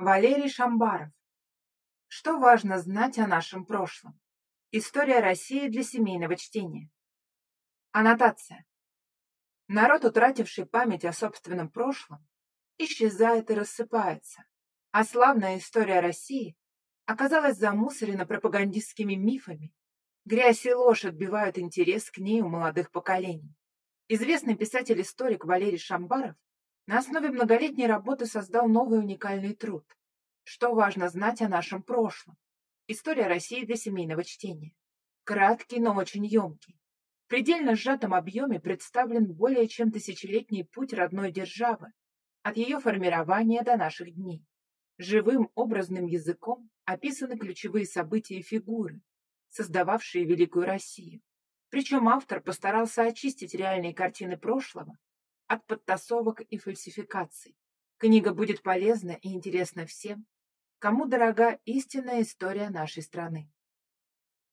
Валерий Шамбаров. Что важно знать о нашем прошлом? История России для семейного чтения. Аннотация. Народ, утративший память о собственном прошлом, исчезает и рассыпается, а славная история России оказалась замусорена пропагандистскими мифами. Грязь и ложь отбивают интерес к ней у молодых поколений. Известный писатель-историк Валерий Шамбаров на основе многолетней работы создал новый уникальный труд. Что важно знать о нашем прошлом? История России для семейного чтения. Краткий, но очень емкий. В предельно сжатом объеме представлен более чем тысячелетний путь родной державы, от ее формирования до наших дней. Живым образным языком описаны ключевые события и фигуры, создававшие Великую Россию. Причем автор постарался очистить реальные картины прошлого от подтасовок и фальсификаций. Книга будет полезна и интересна всем, кому дорога истинная история нашей страны.